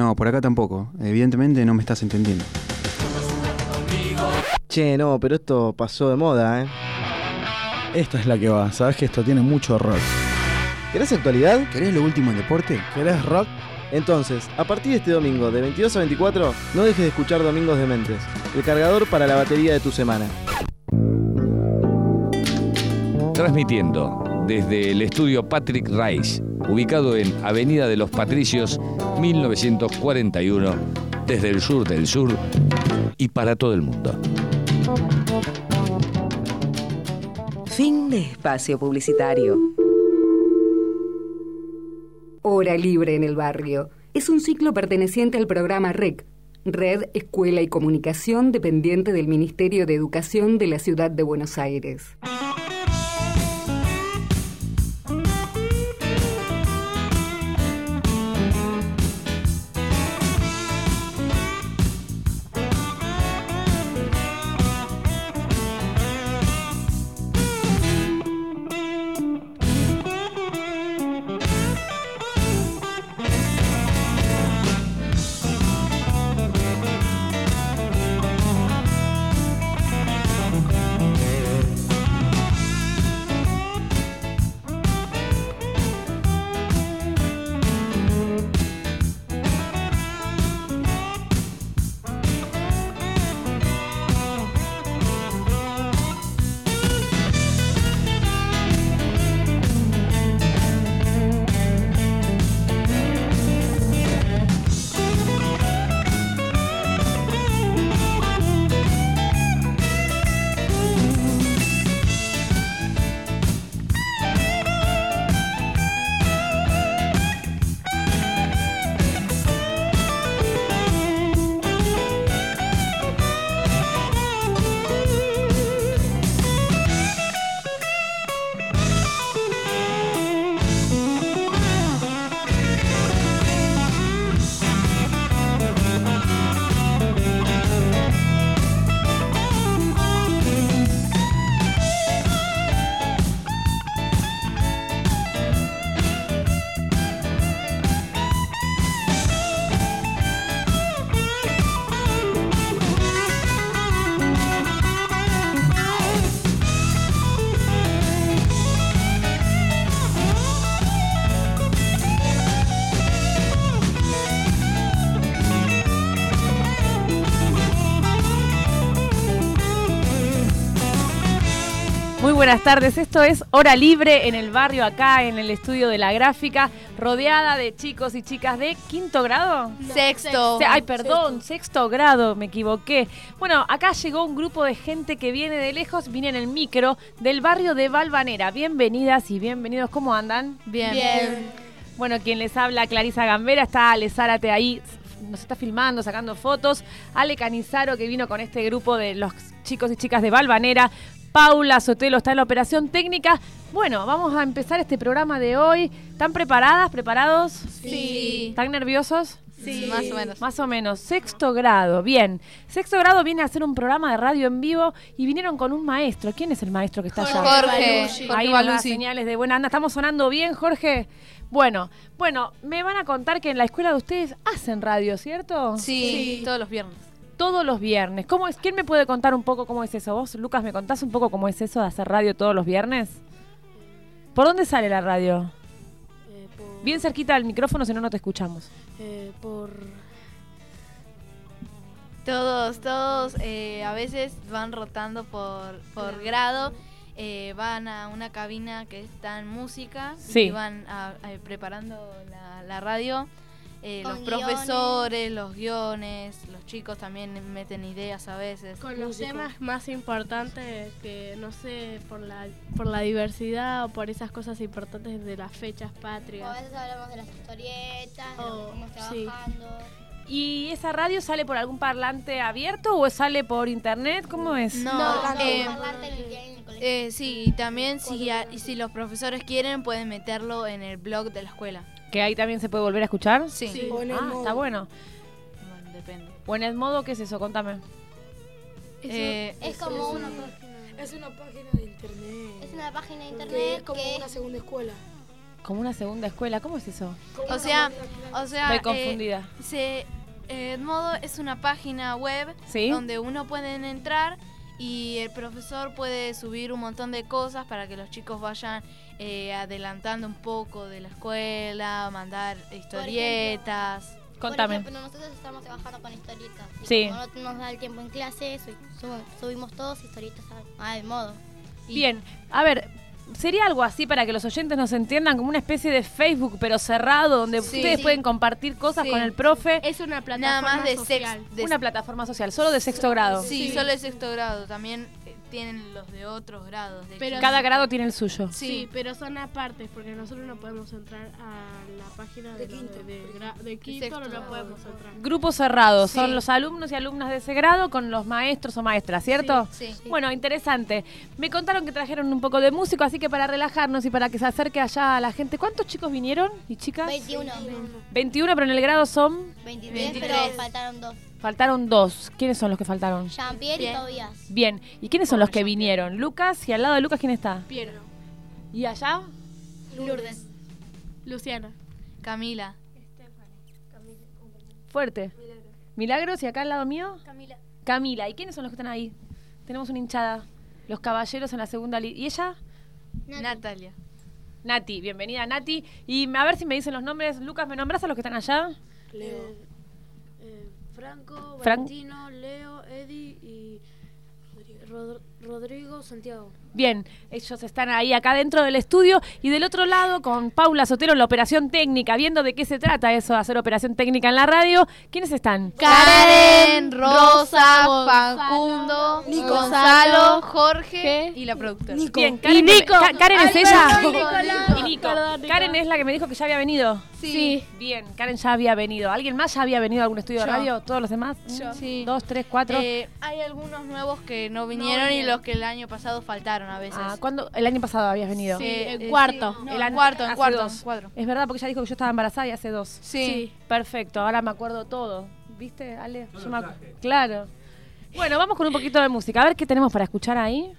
No, por acá tampoco. Evidentemente no me estás entendiendo. Che, no, pero esto pasó de moda, ¿eh? Esta es la que va, sabes que esto tiene mucho rock. ¿Querés actualidad? ¿Querés lo último en deporte? ¿Querés rock? Entonces, a partir de este domingo, de 22 a 24, no dejes de escuchar Domingos de Mentes, el cargador para la batería de tu semana. Transmitiendo desde el estudio Patrick Rice, ubicado en Avenida de los Patricios, 1941, desde el sur del sur y para todo el mundo. Fin de espacio publicitario. Hora Libre en el Barrio. Es un ciclo perteneciente al programa REC, Red Escuela y Comunicación, dependiente del Ministerio de Educación de la Ciudad de Buenos Aires. Buenas tardes, esto es Hora Libre en el barrio acá en el estudio de la gráfica, rodeada de chicos y chicas de quinto grado. Sexto. Se- Ay, perdón, sexto grado, me equivoqué. Bueno, acá llegó un grupo de gente que viene de lejos, viene en el micro del barrio de Valvanera. Bienvenidas y bienvenidos, ¿cómo andan? Bien. Bueno, quien les habla, Clarisa Gambera, está Ale Zárate ahí, nos está filmando, sacando fotos. Ale Canizaro, que vino con este grupo de los chicos y chicas de Valvanera. Paula Sotelo está en la operación técnica. Bueno, vamos a empezar este programa de hoy. ¿Están preparadas? ¿Preparados? Sí. ¿Están nerviosos? Sí. Más o menos. Más o menos. Sexto grado, bien. Sexto grado viene a hacer un programa de radio en vivo y vinieron con un maestro. ¿Quién es el maestro que está allá? Jorge. Ahí Jorge nos da señales de buena anda. ¿Estamos sonando bien, Jorge? Bueno, bueno, me van a contar que en la escuela de ustedes hacen radio, ¿cierto? Sí. Todos los viernes. Todos los viernes. ¿Cómo es? ¿Quién me puede contar un poco cómo es eso? ¿Vos, Lucas, me contás un poco cómo es eso de hacer radio todos los viernes? ¿Por dónde sale la radio? Eh, por, Bien cerquita del micrófono, si no, no te escuchamos. eh, por Todos, todos eh, a veces van rotando por, por grado. eh, van a una cabina que está en música Sí. y van a- a- preparando la, la radio. Eh, los profesores, los guiones, los chicos también meten ideas a veces. con los temas más importantes que no sé por la por la diversidad o por esas cosas importantes de las fechas O a patrias. veces hablamos de las historietas, de Oh, estamos sí. trabajando. ¿Y esa radio sale por algún parlante abierto o sale por internet? ¿Cómo es? No, No, eh, no, aparte que tienen en el colegio. eh, sí, y también si, a- y si los profesores quieren pueden meterlo en el blog de la escuela. ¿Que ahí también se puede volver a escuchar? Sí, Sí. Ah, está bueno. Bueno, depende. ¿O en el modo qué es eso? Contame. Eh, es como una página. Es una página de internet. Es una página de internet es como que una segunda escuela. Como una segunda escuela, ¿cómo es eso? O sea, o sea, Estoy eh, confundida. se, eh, Edmodo es una página web ¿Sí? donde uno puede entrar y el profesor puede subir un montón de cosas para que los chicos vayan eh, adelantando un poco de la escuela, mandar historietas. Contame. Por ejemplo, nosotros estamos trabajando con historietas. Y Sí. Como no nos da el tiempo en clase, su- sub- subimos todos historietas a, a modo. Bien, a ver, sería algo así para que los oyentes nos entiendan como una especie de Facebook pero cerrado donde Sí. ustedes Sí. pueden compartir cosas Sí. con el profe. Es una plataforma Nada más de social. sex, de- Una plataforma social, solo de sexto grado. Sí, Sí. solo de sexto grado. También tienen los de otros grados. de Pero-. Cada grado tiene el suyo. Sí. Sí. pero son apartes porque nosotros no podemos entrar a la página de, quinto, de, de, gra- de quinto, sexto. no lo podemos entrar. Grupos cerrados, son los alumnos y alumnas de ese grado con los maestros o maestras, ¿cierto? Sí. Bueno, interesante. Me contaron que trajeron un poco de músico, así que para relajarnos y para que se acerque allá a la gente, ¿cuántos chicos vinieron y chicas? 21. 21, pero en el grado son 23, 23. pero faltaron dos. Faltaron dos. ¿Quiénes son los que faltaron? Jean-Pierre y. Tobias. Bien. ¿Y quiénes son los que vinieron? Lucas y al lado de Lucas quién está? Piero, ¿Y allá? Lourdes. Luciana, Camila. Fuerte. Milagros y acá al lado mío? Camila. Camila. ¿Y quiénes son los que están ahí? Tenemos una hinchada. Los caballeros en la segunda línea. ¿Y ella? Natalia. Nati, bienvenida Nati. Y a ver si me dicen los nombres. Lucas, ¿me nombras a los que están allá? Leo, Franco, Fran- Valentino, Leo, Eddie y Rod- Rodrigo, Santiago. Bien, ellos están ahí acá dentro del estudio y del otro lado con Paula Sotero en la operación técnica, viendo de qué se trata eso, de hacer operación técnica en la radio. ¿Quiénes están? Karen, Rosa, Facundo, Gonzalo, Jorge y la productora. Bien, Karen, Y Nico. Ka- Karen es ella. Y Nico. Nico. Karen es la que me dijo que ya había venido. Sí. Bien, Karen ya había venido. ¿Alguien más ya había venido a algún estudio de radio? ¿Todos los demás? Yo. Un, Sí. Dos, tres, cuatro. Eh, hay algunos nuevos que no vinieron, y los que el año pasado faltaron a veces. Ah, ¿cuándo? El año pasado habías venido. Sí, Eh, en eh, cuarto. sí. El En año- cuarto, en cuarto, dos. cuatro. Es verdad, porque ella dijo que yo estaba embarazada y hace dos. Sí. Perfecto, ahora me acuerdo todo. ¿Viste, Ale? Yo me acu- Claro. Bueno, vamos con un poquito de música. A ver qué tenemos para escuchar ahí.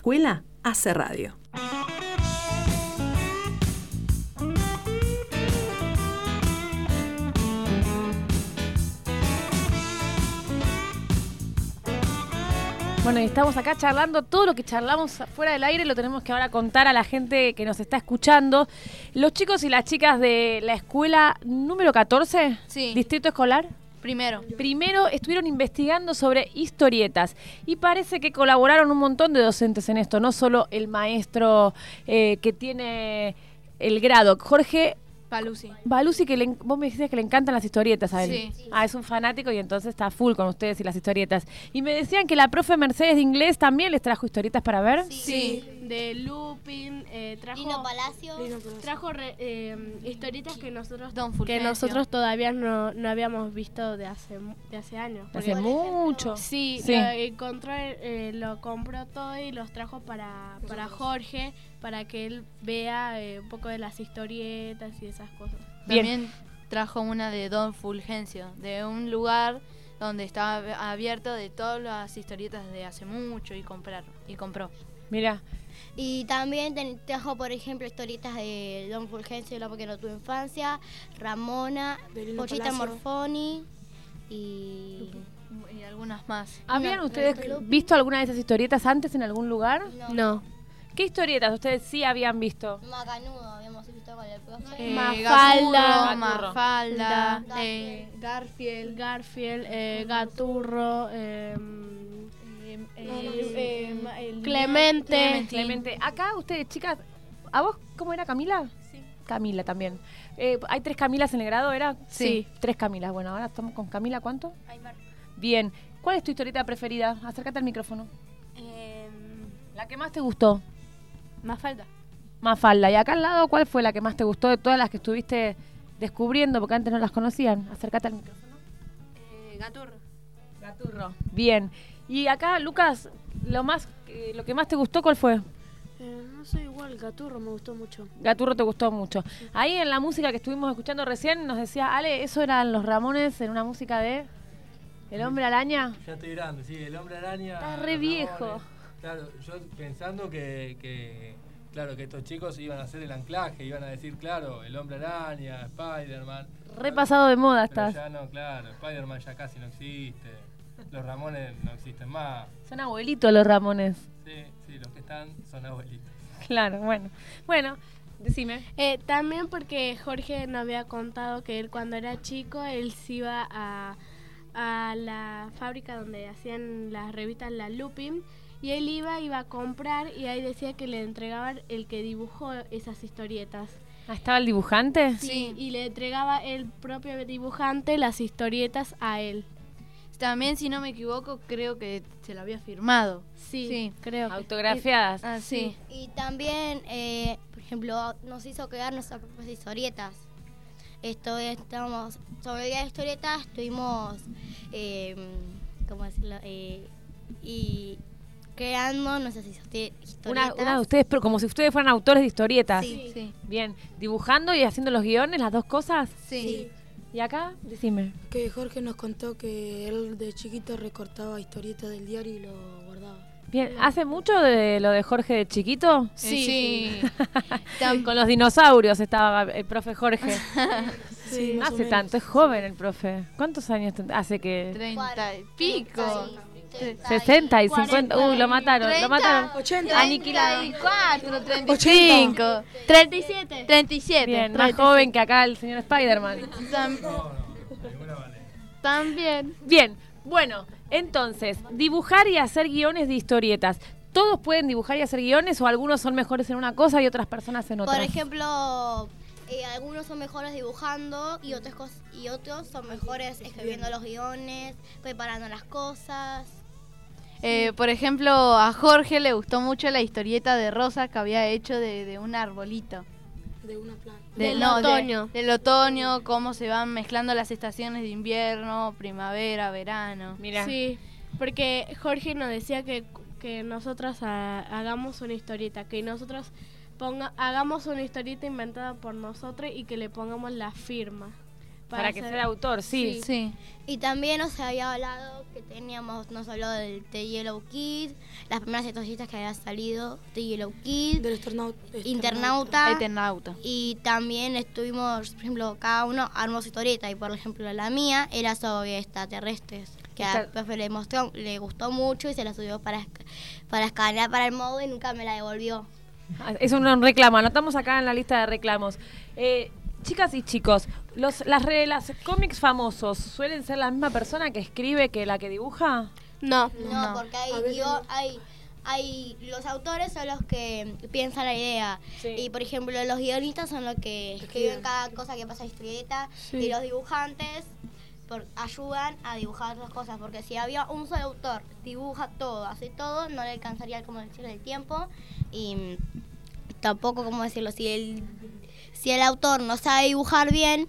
Escuela hace radio. Bueno, y estamos acá charlando. Todo lo que charlamos fuera del aire lo tenemos que ahora contar a la gente que nos está escuchando. Los chicos y las chicas de la escuela número 14, Sí. Distrito Escolar. Primero. Primero estuvieron investigando sobre historietas y parece que colaboraron un montón de docentes en esto, no solo el maestro eh, que tiene el grado. Jorge Palusi. Balusi, que le vos me dijiste que le encantan las historietas a él. Sí. Ah, es un fanático y entonces está full con ustedes y las historietas. Y me decían que la profe Mercedes de inglés también les trajo historietas para ver. Sí, de Lupin, eh, trajo, Lino Palacios. trajo re- eh, historietas que nosotros Don que nosotros todavía no, no habíamos visto de hace mu- de hace años. Hace mucho. Sí, Sí. Lo encontró, eh, lo compró todo y los trajo para, para Jorge, para que él vea eh, un poco de las historietas y esas cosas. Bien. También trajo una de Don Fulgencio, de un lugar donde estaba ab- abierto de todas las historietas de hace mucho y comprar y compró. Mira, Y también trajo, por ejemplo, historietas de Don Fulgencio, el hombre que no tuvo infancia, Ramona, Pochita. Morfoni y... Y algunas más. ¿habían No, ustedes no, visto alguna de esas historietas antes en algún lugar? No. ¿Qué historietas ustedes sí habían visto? Macanudo, habíamos visto con el profe. Eh, Mafalda. Gaturro, Mafalda, Da- eh, Garfield, Garfield, eh, Gaturro, eh, eh, eh, el- Clemente. Clemente, acá ustedes, chicas, ¿a vos cómo era Camila? Sí. Camila también. Eh, ¿Hay tres Camilas en el grado, era? Sí. Tres Camilas. Bueno, ahora estamos con Camila, ¿cuánto? Bien. ¿Cuál es tu historieta preferida? Acércate al micrófono. La que más te gustó. Mafalda. Mafalda. Y acá al lado, ¿cuál fue la que más te gustó de todas las que estuviste descubriendo? Porque antes no las conocían. Acércate al micrófono. Gaturro. Gaturro. Bien. Y acá, Lucas, lo más, eh, lo que más te gustó, ¿cuál fue? Eh, no sé, igual, Gaturro me gustó mucho. Gaturro te gustó mucho. Ahí en la música que estuvimos escuchando recién nos decía, Ale, eso eran los Ramones en una música de El Hombre Araña. Ya estoy grande, sí, el hombre araña. Está re viejo. Ramones. Claro, yo pensando que, que, claro, que estos chicos iban a hacer el anclaje, iban a decir, claro, el hombre araña, Spider-Man. Repasado de moda estás. ya no, claro, Spider-Man ya casi no existe. Los Ramones no existen más. Son abuelitos los Ramones. Sí, sí, los que están son abuelitos. Claro, bueno. Bueno, decime. Eh, también porque Jorge nos había contado que él cuando era chico, él se iba a, a la fábrica donde hacían las revistas La Lupin y él iba, iba a comprar y ahí decía que le entregaban el que dibujó esas historietas. Ah, ¿Estaba el dibujante? Sí, y le entregaba el propio dibujante las historietas a él. También, si no me equivoco, creo que se lo había firmado. Sí, Sí. creo que Autografiadas. Ah, sí. Y también, eh, por ejemplo, nos hizo crear nuestras propias historietas. Esto es, estamos, sobre el día de historietas estuvimos, eh, ¿cómo decirlo? Eh, y creando nuestras histo- historietas. Una, una de ustedes, pero como si ustedes fueran autores de historietas. Sí. Sí. Bien. ¿Dibujando y haciendo los guiones, las dos cosas? Sí. ¿Y acá? Decime. Que Jorge nos contó que él de chiquito recortaba historietas del diario y lo guardaba. Bien. ¿Hace mucho de lo de Jorge de chiquito? Sí. sí. Con los dinosaurios estaba el profe Jorge. Sí, o hace tanto, es joven el profe. ¿Cuántos años hace que...? Treinta y pico. 60 y 50. Uy, lo mataron, lo mataron. 80. Aniquilado. 34, 35. 37. 37. Bien, más joven que acá el señor Spider-Man. No, no, también. Bien, bueno, entonces, dibujar y hacer guiones de historietas. ¿Todos pueden dibujar y hacer guiones o algunos son mejores en una cosa y otras personas en otra? Por ejemplo, eh, algunos son mejores dibujando y otros, y otros son mejores escribiendo los guiones, preparando las cosas. Eh, por ejemplo, a Jorge le gustó mucho la historieta de Rosa que había hecho de, de un arbolito. De una planta. De- Del no, de- otoño. del otoño, cómo se van mezclando las estaciones de invierno, primavera, verano. Mira, Sí, porque Jorge nos decía que, que nosotras ha- hagamos una historieta, que nosotros ponga, hagamos una historieta inventada por nosotros y que le pongamos la firma. Para, que hacer- sea autor, sí. Sí. Y también nos había hablado que teníamos, nos habló del The Yellow Kid, las primeras historietas que había salido, The Yellow Kid, Del Internauta. Eternauta. Y también estuvimos, por ejemplo, cada uno armó su historieta. Y por ejemplo, la mía era sobre extraterrestres. Que Está- al profe le mostró, le gustó mucho y se la subió para, para escanear para el modo y nunca me la devolvió. Ah, Es un reclamo, anotamos acá en la lista de reclamos. Eh, Chicas y chicos, los, las, re- las cómics famosos suelen ser la misma persona que escribe que la que dibuja. No. No, porque hay, hay, hay los autores son los que piensan la idea. Y por ejemplo los guionistas son los que escriben cada cosa que pasa en la historieta. Sí. y los dibujantes por- ayudan a dibujar las cosas porque si había un solo autor dibuja todo hace todo no le alcanzaría como decirlo el tiempo. Y tampoco como decirlo si el si el autor no sabe dibujar bien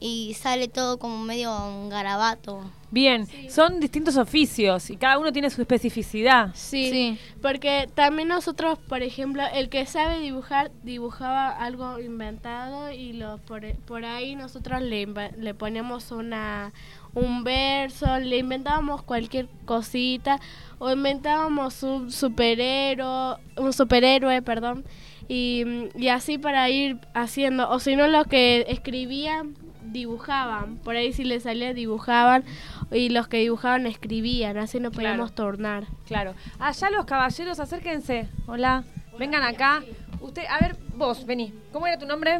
y sale todo como medio un garabato. Bien, son distintos oficios y cada uno tiene su especificidad. Sí, porque también nosotros, por ejemplo, el que sabe dibujar, dibujaba algo inventado y lo, por, por ahí nosotros le, le ponemos una, un verso, le inventábamos cualquier cosita o inventábamos un superhéroe, un superhéroe, perdón, y, y así para ir haciendo, o si no los que escribían dibujaban, por ahí si les salía dibujaban y los que dibujaban escribían, así no podíamos tornar. Claro. Allá los caballeros, acérquense. Hola. Vengan acá. Usted, a ver, vos, vení. ¿Cómo era tu nombre?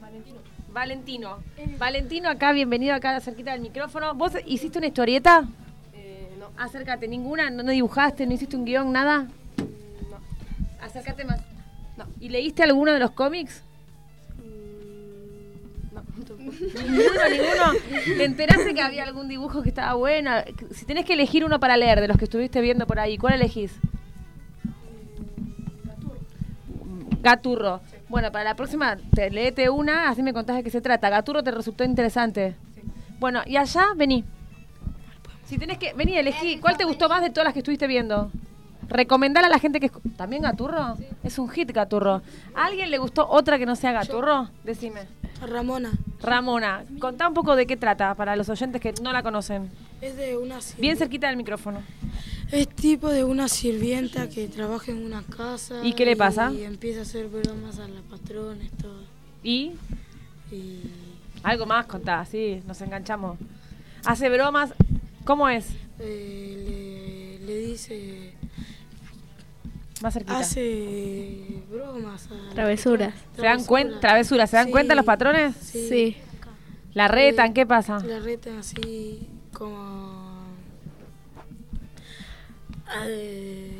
Valentino. Valentino. Valentino, acá, bienvenido acá cerquita del micrófono. ¿Vos hiciste una historieta? no. Acércate, ninguna, no, no dibujaste, no hiciste un guion, nada. No. Acércate más. No. ¿Y leíste alguno de los cómics? Ninguno, ninguno. ¿Te enteraste que había algún dibujo que estaba bueno? Si tenés que elegir uno para leer de los que estuviste viendo por ahí, ¿cuál elegís? Gaturro. Bueno, para la próxima, te, leete una, así me contás de qué se trata. Gaturro te resultó interesante. Bueno, y allá, vení. Si tenés que. Vení, elegí. ¿Cuál te gustó más de todas las que estuviste viendo? Recomendar a la gente que. ¿También Gaturro? Es un hit Gaturro. ¿A alguien le gustó otra que no sea Gaturro? Decime. Ramona. Ramona, contá un poco de qué trata para los oyentes que no la conocen. Es de una sir- Bien cerquita del micrófono. Es tipo de una sirvienta que trabaja en una casa. ¿Y qué le pasa? Y empieza a hacer bromas a las patrones, todo. ¿Y? Y Algo más contá, sí, nos enganchamos. Hace bromas. ¿Cómo es? eh, le, le dice. Más cerquita. Hace bromas. Travesuras. ¿Se dan cuenta? Travesuras, ¿se dan Sí, cuenta los patrones? Sí. Sí. ¿La retan? ¿Qué pasa? La retan así como. eh,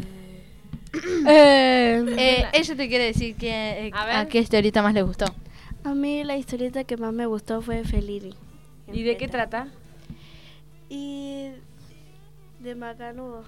Eh, ella te quiere decir que, eh, A a qué historieta más le gustó. A mí la historieta que más me gustó fue Feliri. ¿Y de qué trata? Y de Macanudo.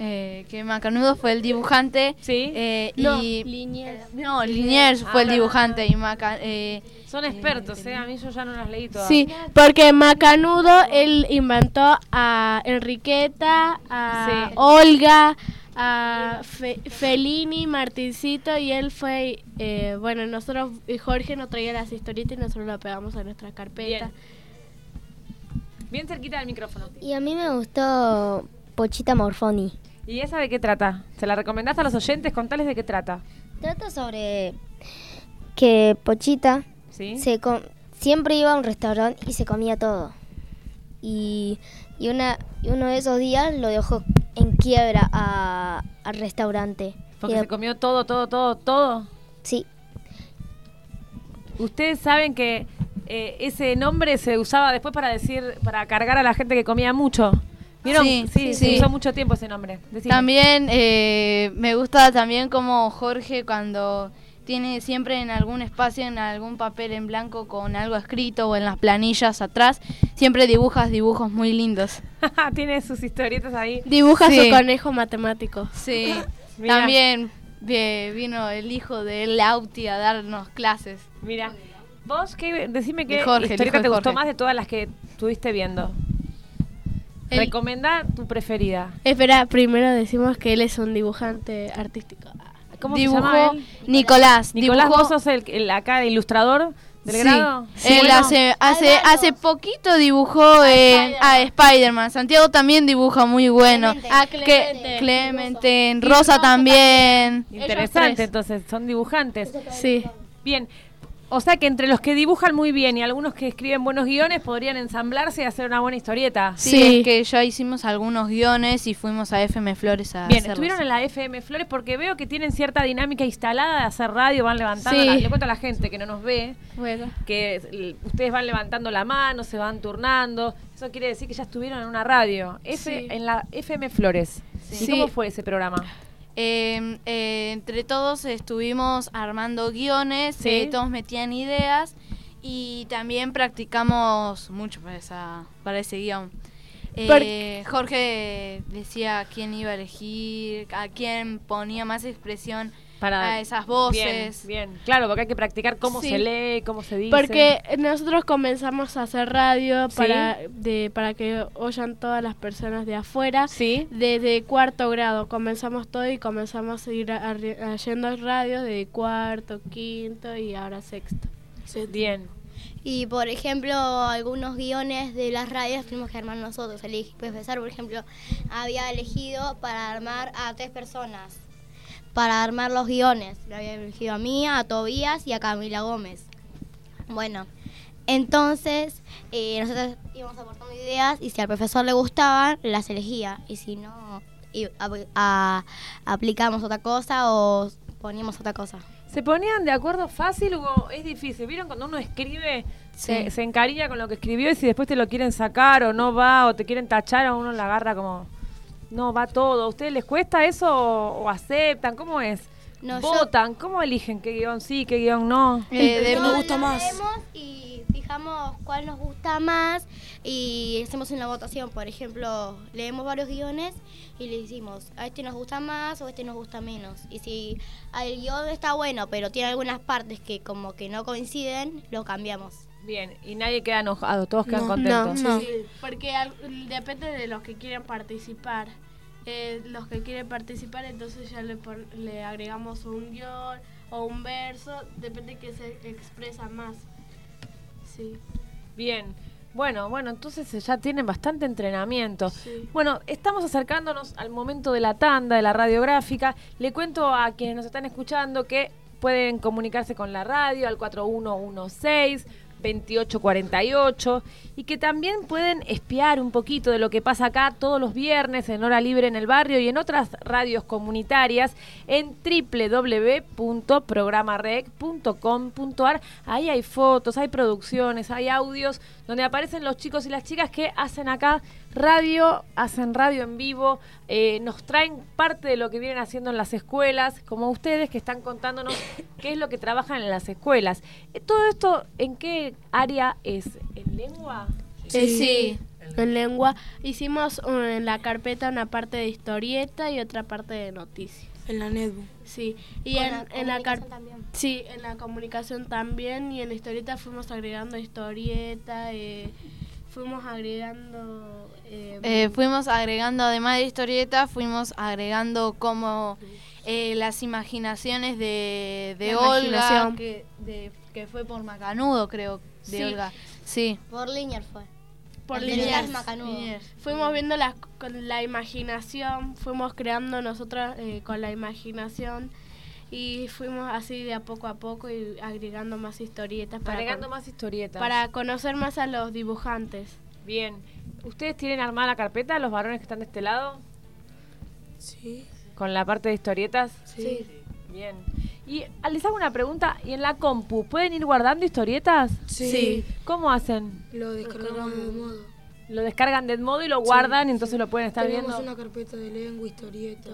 Eh, que Macanudo fue el dibujante. Sí. eh, No, y Liniers. No, Liniers fue el Ah. dibujante y Maca, eh, Son expertos, ¿eh? A mí yo ya no las leí todas. Sí, porque Macanudo él inventó a Enriqueta, a Sí. Olga, a Fe- Fellini, Martincito y él fue, eh, bueno, nosotros, y Jorge nos traía las historietas y nosotros las pegamos a nuestra carpeta. Bien cerquita del micrófono. Y a mí me gustó Pochita Morfoni. ¿Y esa de qué trata? ¿Se la recomendaste a los oyentes? Contales de qué trata. Trata sobre que Pochita ¿Sí? se com- siempre iba a un restaurante y se comía todo. Y, y una, y uno de esos días lo dejó en quiebra a- al restaurante. Porque Y se comió todo, todo, todo, todo. Sí. Ustedes saben que eh, ese nombre se usaba después para decir, para cargar a la gente que comía mucho. ¿Vieron? Sí, sí. usó mucho tiempo ese nombre. Decime. También eh, me gusta también como Jorge cuando tiene siempre en algún espacio, en algún papel en blanco con algo escrito o en las planillas atrás, siempre dibujas dibujos muy lindos. Tiene sus historietas ahí. Dibuja Sí. su conejo matemático. Sí, también vi- vino el hijo de Lauti a darnos clases. Mira, vos qué, decime qué De Jorge, historieta te gustó más de todas las que estuviste viendo. El- Recomendá tu preferida. Espera, primero decimos que él es un dibujante artístico. ¿Cómo Dibujó se llama él? Nicolás. Nicolás, dibujó- vos sos el, el acá el ilustrador del Sí. grado. Él Bueno, hace, hace, hace poquito dibujó eh, a Spider-Man. Santiago también dibuja muy bueno. Ah, Que- Clemente. Clemente, Rosa también. Interesante, tres. entonces, son dibujantes. Sí. Bien, O sea que entre los que dibujan muy bien y algunos que escriben buenos guiones podrían ensamblarse y hacer una buena historieta. Sí, es que ya hicimos algunos guiones y fuimos a FM Flores a Bien, hacerlos. estuvieron en la FM Flores porque veo que tienen cierta dinámica instalada de hacer radio, van levantando, Sí. la- le cuento a la gente que no nos ve, Bueno. que ustedes van levantando la mano, se van turnando, eso quiere decir que ya estuvieron en una radio, F, Sí. en la FM Flores. ¿Y Sí. cómo fue ese programa? Eh, eh, entre todos estuvimos armando guiones, Sí. eh, todos metían ideas y también practicamos mucho para, esa, para ese guion. Eh, Jorge decía quién iba a elegir, a quién ponía más expresión Para a esas voces. Bien, bien. claro, porque hay que practicar cómo Sí. se lee, cómo se dice. Porque nosotros comenzamos a hacer radio Sí. para, de, para que oyan todas las personas de afuera. Sí. Desde cuarto grado comenzamos todo y comenzamos a ir yendo radio de cuarto, quinto y ahora sexto. Bien. Y por ejemplo, algunos guiones de las radios tenemos que armar nosotros. El profesor, por ejemplo, había elegido para armar a tres personas. Para armar los guiones. Lo había elegido a mí, a Tobías y a Camila Gómez. Bueno, entonces eh, nosotros íbamos aportando ideas y si al profesor le gustaban, las elegía. Y si no, y- a- a- aplicamos otra cosa o poníamos otra cosa. ¿Se ponían de acuerdo fácil o es difícil? ¿Vieron cuando uno escribe, se, se encariña con lo que escribió y si después te lo quieren sacar o no va o te quieren tachar a uno la agarra como, no, va todo. ¿A ustedes les cuesta eso o, o aceptan? ¿Cómo es? No, yo- ¿Votan? ¿Cómo eligen qué guion sí, qué guion no? Eh, No, lo leemos y fijamos cuál nos gusta más y hacemos una votación. Por ejemplo, leemos varios guiones y le decimos, a este nos gusta más o a este nos gusta menos. Y si el guion está bueno, pero tiene algunas partes que como que no coinciden, lo cambiamos. Bien, y nadie queda enojado, todos quedan No, contentos. no, sí, porque al- depende de los que quieren participar. Eh, los que quieren participar, entonces ya le, pon- le agregamos un guion o un verso, depende que se expresa más. Sí. Bien. Bueno, bueno, entonces eh, ya tienen bastante entrenamiento. Sí. Bueno, estamos acercándonos al momento de la tanda, de la radiográfica. Le cuento a quienes nos están escuchando que pueden comunicarse con la radio al 4116 2848 y que también pueden espiar un poquito de lo que pasa acá todos los viernes en hora libre en el barrio y en otras radios comunitarias en www.programarec.com.ar. Ahí hay fotos, hay producciones, hay audios donde aparecen los chicos y las chicas que hacen acá radio, hacen radio en vivo, eh, nos traen parte de lo que vienen haciendo en las escuelas, como ustedes que están contándonos qué es lo que trabajan en las escuelas. Eh, Todo esto, ¿en qué área es? ¿En lengua? Eh, sí. En lengua hicimos en la carpeta una parte de historieta y otra parte de noticias. En la netbook. Sí, y en, la en la también. Sí, en la comunicación también y en la historieta fuimos agregando historieta, eh, fuimos agregando... eh, Eh, fuimos agregando, además de historieta, fuimos agregando como eh, las imaginaciones de, de La Olga, imaginación. que, de- que fue por Macanudo, creo, de Sí. Olga. Sí. Por Liniers fue. Por líneas. Fuimos viendo las, con la imaginación, fuimos creando nosotros eh, con la imaginación y fuimos así de a poco a poco y agregando más historietas. Para Agregando más historietas. Para conocer más a los dibujantes. Bien. ¿Ustedes tienen armada la carpeta, los varones que están de este lado? Sí. ¿Con la parte de historietas? Sí. Bien. Y ah, les hago una pregunta. ¿Y en la compu pueden ir guardando historietas? Sí. Sí. ¿Cómo hacen? Lo descargamos de modo. Lo descargan de modo y lo guardan y entonces lo pueden estar Tenemos viendo. una carpeta de lengua, historieta.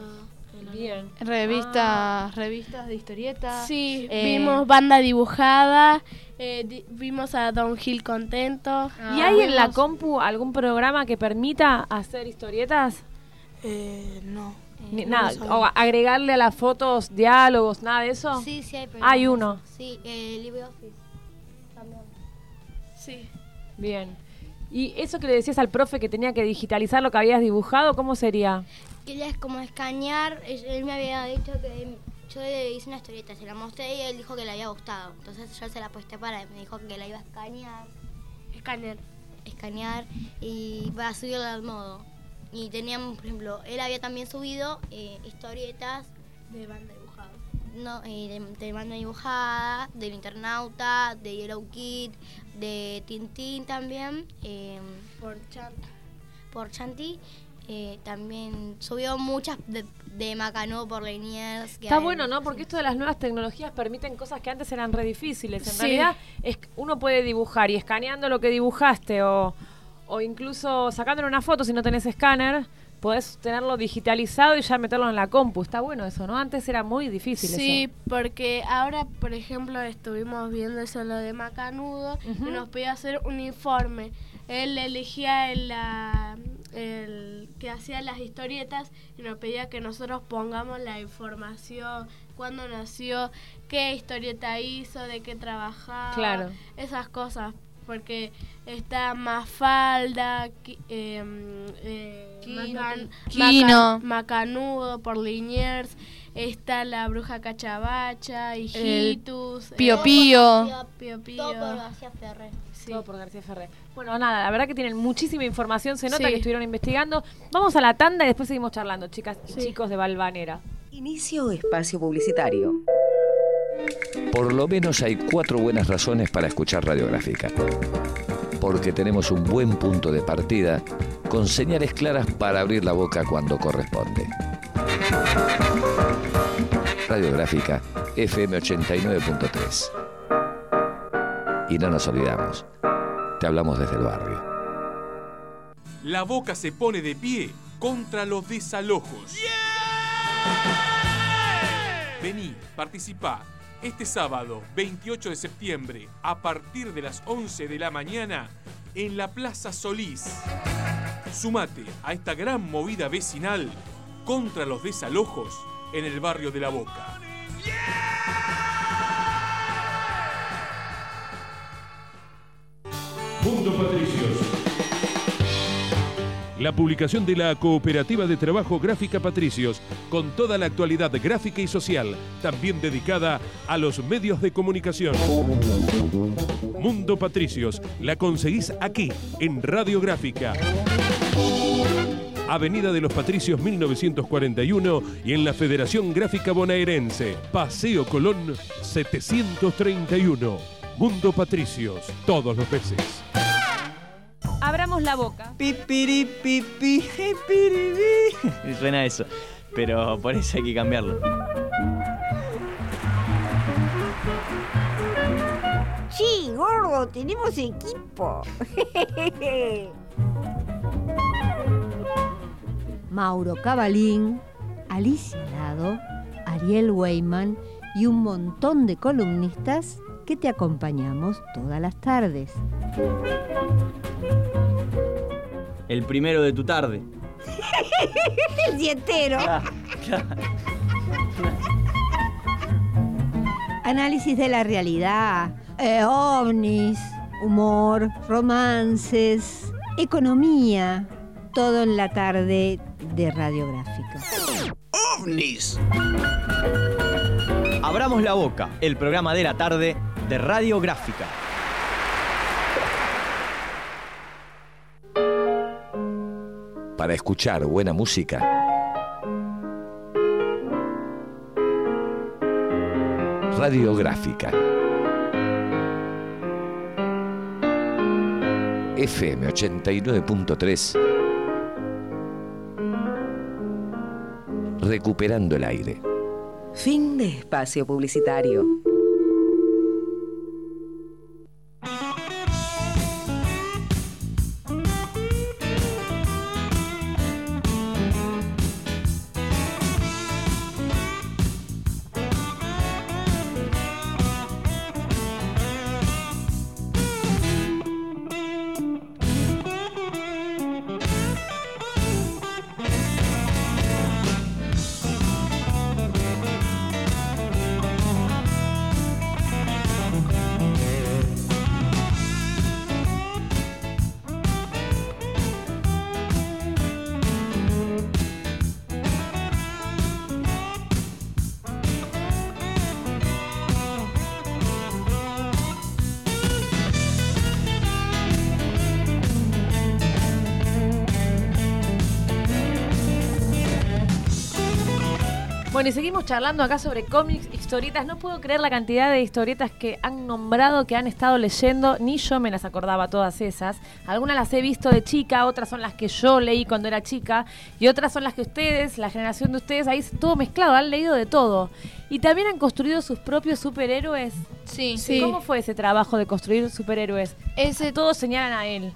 Bien. Revistas, revistas de historieta. Sí, Eh, vimos banda dibujada, eh, di- vimos a Don Gil contento. ¿Y hay en la compu algún programa que permita hacer historietas? Eh, no. Ni- no nada, o agregarle a las fotos diálogos, nada de eso. Sí, sí hay Hay uno. Sí, eh, LibreOffice. También. Sí. Bien. ¿Y eso que le decías al profe que tenía que digitalizar lo que habías dibujado, cómo sería? Que ella es como escanear. Él, me había dicho que yo le hice una historieta, se la mostré y él dijo que le había gustado. Entonces yo se la puse para él, me dijo que la iba a escanear. Escanear. Escanear y para subirla al modo. Y teníamos, por ejemplo, él había también subido eh, historietas De banda dibujada. no, eh, te mando dibujada, del internauta, de Yellow Kid, de Tintín también. eh, Por Chanti. Por Chanti. eh, también subió muchas de, de Macanó por Liniers. que Está hay- bueno, ¿no? Porque esto de las nuevas tecnologías permiten cosas que antes eran re difíciles. En Sí. realidad, es, uno puede dibujar y escaneando lo que dibujaste o, o incluso sacándole una foto si no tenés escáner, podés tenerlo digitalizado y ya meterlo en la compu. Está bueno eso, ¿no? Antes era muy difícil Sí, eso. porque ahora, por ejemplo, estuvimos viendo eso lo de Macanudo Ujú. y nos pedía hacer un informe. Él elegía el, la- el que hacía las historietas y nos pedía que nosotros pongamos la información, cuándo nació, qué historieta hizo, de qué trabajaba, Claro. esas cosas. Porque está Mafalda, em, eh. Macan-. Maca- Macanudo por Liniers, está la bruja Cachabacha, Hijitus, Pío eh, Pío. Pío Pío. Todo por García Ferrer. Sí. Todo por García Ferrer. Bueno, nada, la verdad que tienen muchísima información, se nota Sí. que estuvieron investigando. Vamos a la tanda y después seguimos charlando, chicas y Sí. chicos de Valvanera. Inicio espacio publicitario. Por lo menos hay cuatro buenas razones para escuchar Radiográfica. Porque tenemos un buen punto de partida con señales claras para abrir la boca cuando corresponde. Radiográfica FM 89.3. Y no nos olvidamos, te hablamos desde el barrio. La boca se pone de pie contra los desalojos. Vení, participá este sábado 28 de septiembre a partir de las 11 de la mañana en la Plaza Solís. Sumate a esta gran movida vecinal contra los desalojos en el barrio de La Boca. Mundo Patricios. La publicación de la Cooperativa de Trabajo Gráfica Patricios, con toda la actualidad gráfica y social, también dedicada a los medios de comunicación. Mundo Patricios, la conseguís aquí, en Radio Gráfica. Avenida de los Patricios 1941 y en la Federación Gráfica Bonaerense, Paseo Colón 731. Mundo Patricios, todos los meses. Abramos la boca. Pipiri, pipi, pipiripi. Suena eso. Pero por eso hay que cambiarlo. Sí, gordo, tenemos equipo. Mauro Cabalín, Alicia Lado, Ariel Weyman y un montón de columnistas que te acompañamos todas las tardes. El primero de tu tarde. El dietero. Análisis de la realidad, eh, ovnis, humor, romances, economía, todo en la tarde de radiográfica. ¡OVNIS! Abramos la boca, el programa de la tarde de Radio Para escuchar buena música, Radiográfica. FM 89.3. Recuperando el aire. Fin de espacio publicitario. Bueno, y seguimos charlando acá sobre cómics, historietas. No puedo creer la cantidad de historietas que han nombrado, que han estado leyendo. Ni yo me las acordaba todas esas. Algunas las he visto de chica, otras son las que yo leí cuando era chica. Y otras son las que ustedes, la generación de ustedes, ahí es todo mezclado, han leído de todo. Y también han construido sus propios superhéroes. Sí. ¿Cómo fue ese trabajo de construir superhéroes? Ese... Todos señalan a él.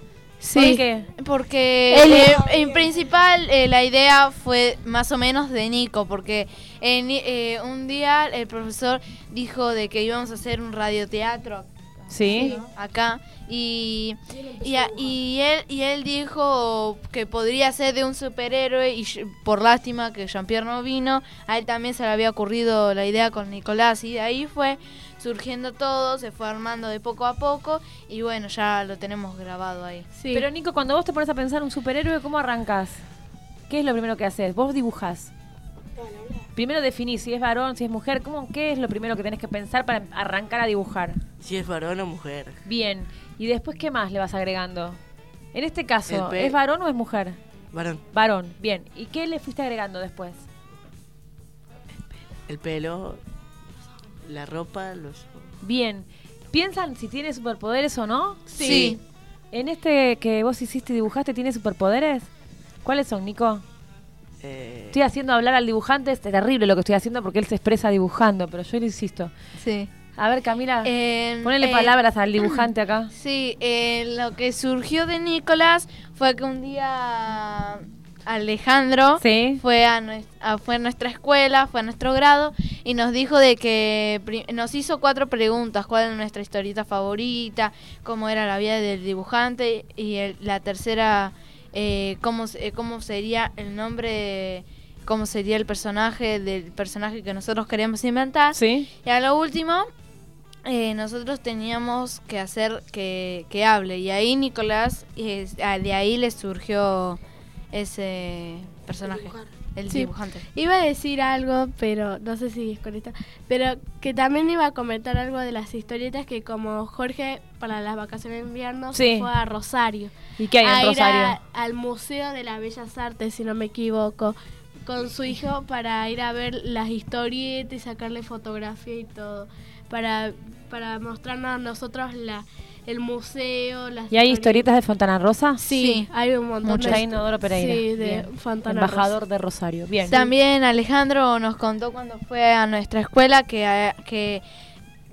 Sí, ¿Por qué? porque eh, en principal eh, la idea fue más o menos de Nico, porque ni- eh, un día el profesor dijo de que íbamos a hacer un radioteatro Sí. ¿no? acá y, y, a- y él y él dijo que podría ser de un superhéroe y por lástima que Jean-Pierre no vino, a él también se le había ocurrido la idea con Nicolás y de ahí fue surgiendo todo, se fue armando de poco a poco y bueno, ya lo tenemos grabado ahí. Pero Nico, cuando vos te pones a pensar un superhéroe, ¿cómo arrancas? ¿Qué es lo primero que haces? Vos dibujás. Primero definís si es varón, si es mujer. ¿Cómo, ¿Qué es lo primero que tenés que pensar para arrancar a dibujar? Si es varón o mujer. Bien. ¿Y después qué más le vas agregando? En este caso, ¿es varón o es mujer? Varón. Varón, bien. ¿Y qué le fuiste agregando después? El pelo, la ropa, los... Bien. ¿Piensan si tiene superpoderes o no? Sí. ¿En este que vos hiciste y dibujaste tiene superpoderes? ¿Cuáles son, Nico? Eh, Estoy haciendo hablar al dibujante, es terrible lo que estoy haciendo porque él se expresa dibujando, pero yo le insisto. Sí. A ver, Camila, Eh, ponele eh, palabras al dibujante acá. Sí, eh, lo que surgió de Nicolás fue que un día Alejandro fue, a, a- fue a nuestra escuela, fue a nuestro grado y nos dijo de que nos hizo cuatro preguntas, cuál era nuestra historieta favorita, cómo era la vida del dibujante y el- la tercera, eh, cómo, se- eh, cómo sería el nombre, cómo sería el personaje del personaje que nosotros queríamos inventar. Sí. Y a lo último, eh, nosotros teníamos que hacer que, que hable. Y ahí Nicolás, eh, de ahí le surgió ese personaje, el Sí. dibujante. Iba a decir algo, pero no sé si es con esto. Pero que también iba a comentar algo de las historietas que como Jorge para las vacaciones de invierno Sí. se fue a Rosario. ¿Y qué hay en a ir Rosario? a- al Museo de las Bellas Artes, si no me equivoco, con su hijo para ir a ver las historietas y sacarle fotografía y todo. Para, para mostrarnos a nosotros la, el museo, las ¿Y hay historietas de Fontana Rosa? Sí, hay un montón Mucho. de- Inodoro Pereira. Sí, de Bien. Fontana Embajador Rosa. de Rosario. Bien. También Alejandro nos contó cuando fue a nuestra escuela que, eh, que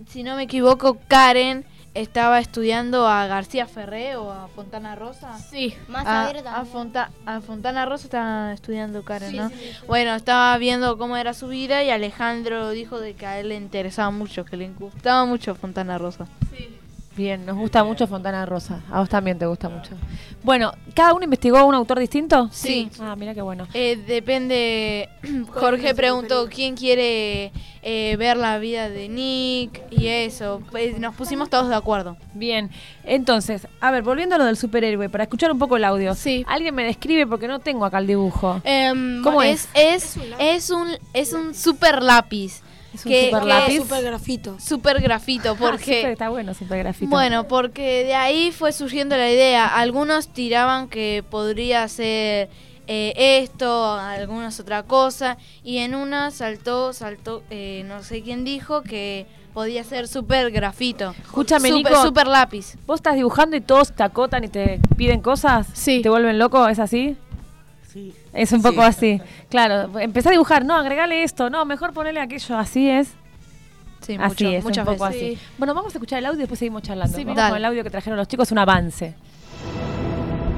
si no me equivoco, Karen estaba estudiando a García Ferré o a Fontana Rosa. Sí, Más a, a, Fonta- a Fontana Rosa estaba estudiando Karen, Sí, ¿no? sí, sí. Bueno, estaba viendo cómo era su vida y Alejandro dijo de que a él le interesaba mucho, que le gustaba mucho Fontana Rosa. Bien, nos gusta mucho Fontana Rosa. A vos también te gusta mucho. Bueno, ¿cada uno investigó un autor distinto? Sí. Ah, mira qué bueno. Eh, depende. Jorge preguntó quién quiere eh, ver la vida de Nick y eso. Pues nos pusimos todos de acuerdo. Bien, entonces, a ver, volviendo a lo del superhéroe, para escuchar un poco el audio. Sí. Alguien me describe porque no tengo acá el dibujo. ¿Cómo es? es? Es un, es un super lápiz. ¿Es un super lápiz? Super grafito. Super grafito, Ah, porque... super, está bueno, super grafito. Bueno, porque de ahí fue surgiendo la idea. Algunos tiraban que podría ser eh, esto, algunos otra cosa, y en una saltó, saltó, eh, no sé quién dijo que podía ser super grafito. Escúchame, super, Nico. super lápiz. ¿Vos estás dibujando y todos te acotan y te piden cosas? Sí. ¿Te vuelven loco? ¿Es así? Es un poco Sí. así. Claro, empecé a dibujar, no, agregale esto, no, mejor ponerle aquello, así es. Sí, así mucho, es, muchas un poco veces. así. Bueno, vamos a escuchar el audio y después seguimos charlando. Sí, Vamos con el audio que trajeron los chicos, un avance.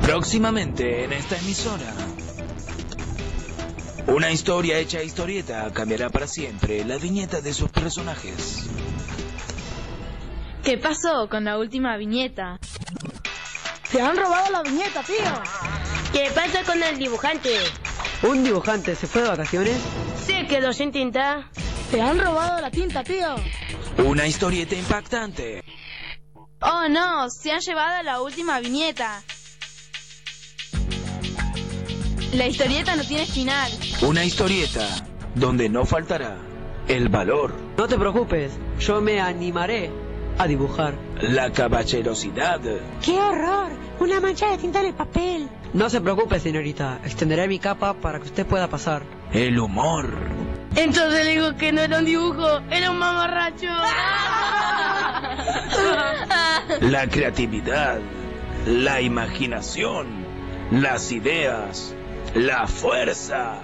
Próximamente en esta emisora. Una historia hecha historieta cambiará para siempre la viñeta de sus personajes. ¿Qué pasó con la última viñeta? ¡Te han robado la viñeta, tío! ¿Qué pasa con el dibujante? ¿Un dibujante se fue de vacaciones? Se quedó sin tinta. ¡Te han robado la tinta, tío! Una historieta impactante. Oh no, se han llevado la última viñeta. La historieta no tiene final. Una historieta donde no faltará el valor, No te preocupes, yo me animaré a dibujar. la caballerosidad, ¡Qué horror! Una mancha de tinta en el papel. No se preocupe, señorita. Extenderé mi capa para que usted pueda pasar. el humor, Entonces le digo que no era un dibujo, era un mamarracho. La creatividad, la imaginación, las ideas, la fuerza.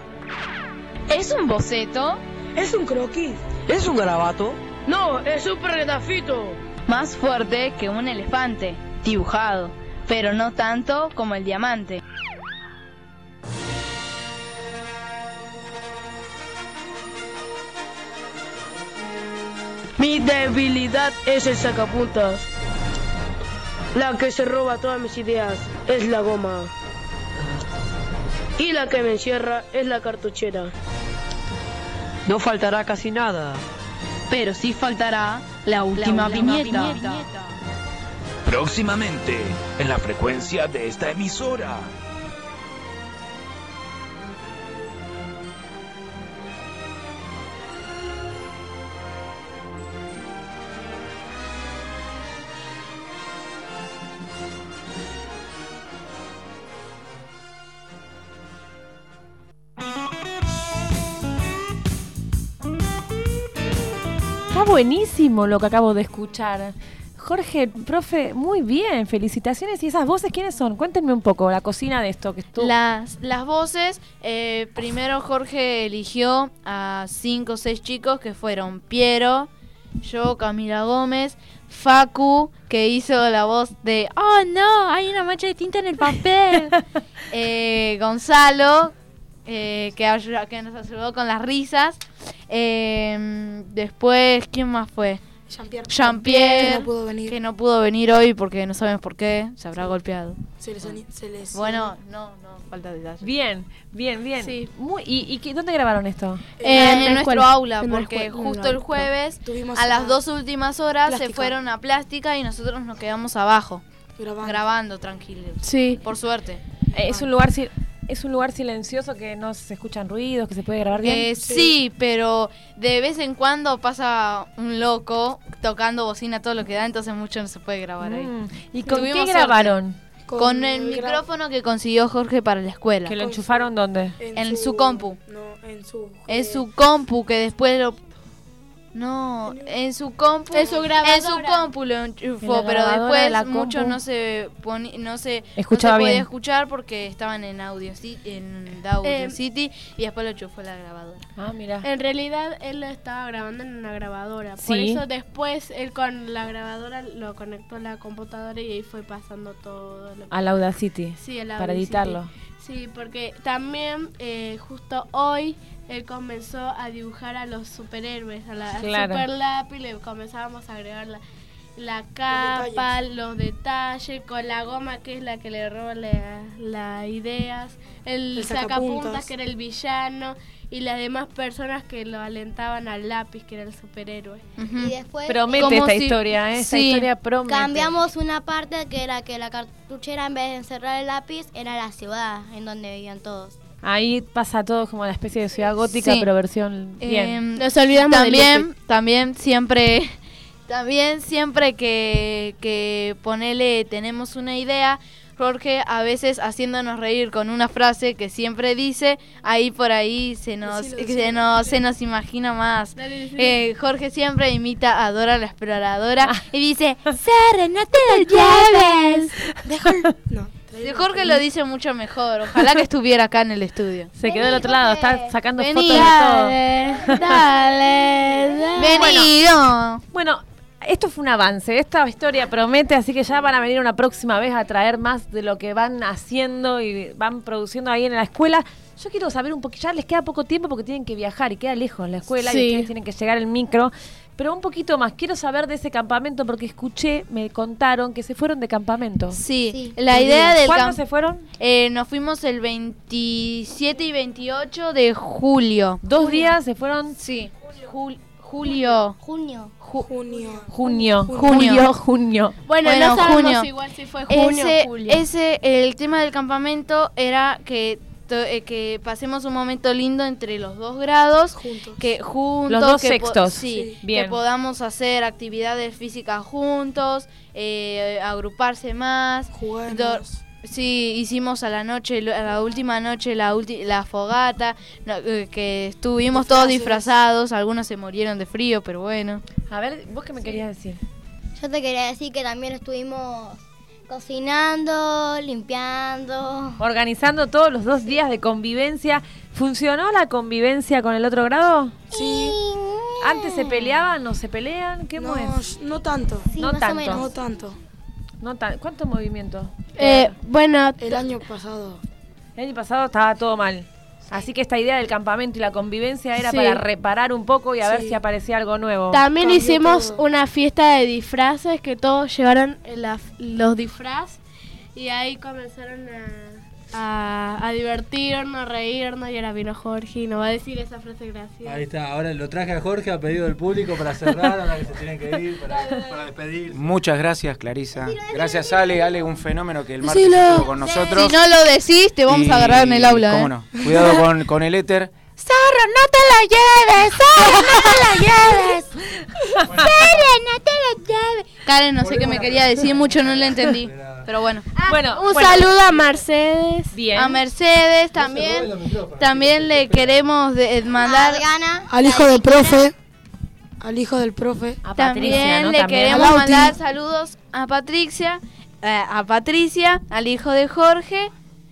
¿Es un boceto? ¿Es un croquis? ¿Es un garabato? No, es un grafito. Más fuerte que un elefante, dibujado, pero no tanto como el diamante. Mi debilidad es el sacapuntas. La que se roba todas mis ideas es la goma. Y la que me encierra es la cartuchera. No faltará casi nada. Pero sí faltará la última, última viñeta. Próximamente, en la frecuencia de esta emisora. Está buenísimo lo que acabo de escuchar. Jorge, profe, muy bien, felicitaciones. ¿Y esas voces quiénes son? Cuéntenme un poco la cocina de esto que estuvo. Las, las voces, eh, primero Jorge eligió a cinco o seis chicos que fueron Piero, yo, Camila Gómez, Facu, que hizo la voz de ¡Oh no! Hay una mancha de tinta en el papel. eh, Gonzalo, eh, que, que nos ayudó con las risas. Eh, después, ¿quién más fue? Jean-Pierre. Jean-Pierre, Que no pudo venir. que no pudo venir hoy porque no sabemos por qué, se habrá golpeado. Se les, se les- Bueno, no, no, falta detalle. Bien, bien, bien. Muy, ¿Y, dónde grabaron esto? Eh, en, nuestro escuela, aula, en porque justo el jueves, Tuvimos a las dos últimas horas se fueron a plástica y nosotros nos quedamos abajo, Grabando. grabando tranquilos. Sí. Por suerte. Eh, es un lugar si- es un lugar silencioso que no se escuchan ruidos, que se puede grabar bien. Eh, sí. pero de vez en cuando pasa un loco tocando bocina todo lo que da, entonces mucho no se puede grabar ahí. Mm. ¿Y con Tuvimos qué suerte. grabaron? Con, Con el micrófono que consiguió Jorge para la escuela. ¿Que lo enchufaron dónde? En, su, compu. No, en su. En su compu que después lo... No, en su compu. En su En su compu lo En enchufó, pero de después la muchos compu. no se poni- no se Escuchaba no se podía bien. escuchar porque estaban en Audio Ci- en Audio Eh, City y después lo enchufó la grabadora. Ah, mira. En realidad él lo estaba grabando en una grabadora. Por eso después él con la grabadora lo conectó a la computadora y ahí fue pasando todo lo que- Al Audacity. Sí, el Para Audacity. editarlo. Sí, porque también eh, justo hoy él comenzó a dibujar a los superhéroes, a la Claro. super lápiz, le comenzábamos a agregar la, la capa, los detalles. con la goma que es la que le roba la- las ideas, el, El sacapuntas sacapuntas. que era el villano y las demás personas que lo alentaban al lápiz que era el superhéroe. Y después Promete Como esta si- historia, ¿eh? Esta sí. historia promete. cambiamos una parte que era que la cartuchera en vez de encerrar el lápiz era la ciudad en donde vivían todos. Ahí pasa todo como una especie de ciudad gótica, Sí. pero versión bien. Em, Nos olvidamos de también, Lupe. también siempre, también siempre que, que ponele tenemos una idea, Jorge a veces haciéndonos reír con una frase que siempre dice, ahí por ahí se nos, Decilo, se nos, se nos imagina más. Dale. Eh, Jorge siempre imita a Dora la exploradora Ah. y dice, Sara, no te lo lleves. Déjalo. No. Sí, Jorge lo dice mucho mejor, ojalá que estuviera acá en el estudio. Se quedó del otro lado, está sacando Vení, fotos de todo. Dale, dale. Venido. Bueno, esto fue un avance, esta historia promete, así que ya van a venir una próxima vez a traer más de lo que van haciendo y van produciendo ahí en la escuela. Yo quiero saber un poquito, ya les queda poco tiempo porque tienen que viajar y queda lejos la escuela y ustedes tienen que llegar en micro. Pero un poquito más, quiero saber de ese campamento porque escuché, me contaron que se fueron de campamento. Sí, Sí. la idea del ¿Cuándo se fueron? Eh, nos fuimos el 27 y 28 de julio. Dos días se fueron. Sí. Jul- julio. Junio. Ju- Junio. Junio, Junio. julio, junio. Bueno, Bueno, no sabemos junio. igual si fue junio ese, o julio. ese, el tema del campamento era que eh, que pasemos un momento lindo entre los dos grados, Juntos. que juntos, Los dos que sextos. sí, Sí. Bien. que podamos hacer actividades físicas juntos, eh, agruparse más, Jugar. Sí, hicimos a la noche, lo- a la última noche, la, ulti- la fogata, no, eh, que estuvimos todos disfrazados, algunos se murieron de frío, pero bueno. A ver, ¿vos qué me querías decir? Yo te quería decir que también estuvimos cocinando, limpiando. Organizando todos los dos días de convivencia. ¿Funcionó la convivencia con el otro grado? Sí. ¿Antes se peleaban o se pelean? ¿Qué No, es? no tanto. no más o tanto. menos. No tanto. No tan- ¿Cuánto movimiento? Eh, bueno, El año pasado. El año pasado estaba todo mal. Así que esta idea del campamento y la convivencia era Sí. para reparar un poco y a ver Sí. si aparecía algo nuevo. También hicimos una fiesta de disfraces que todos llevaron la- los disfraz y ahí comenzaron a, a, a divertirnos, a reírnos y ahora vino Jorge y nos va a decir esa frase graciosa. Ahí está, ahora lo traje a Jorge a pedido del público para cerrar, ahora que se tienen que ir, para, para despedir. Muchas gracias, Clarisa. Gracias, Ale. Ale, un fenómeno que el martes estuvo con nosotros. Si no lo decís, te vamos Y- a agarrar en el aula. ¿Cómo ¿eh? no? Cuidado con, con el éter. ¡Zorro, no te la lleves! ¡Zorro, no te la lleves! ¡Serio, no te la lleves! Karen, no sé qué me quería decir, mucho no le entendí. Pero bueno. bueno, Un bueno. saludo a Mercedes. Bien. A Mercedes también. También le queremos de- mandar. Al hijo del profe. Al hijo del profe. También ¿no? le También. queremos A mandar saludos a Patricia, eh, a Patricia, al hijo de Jorge,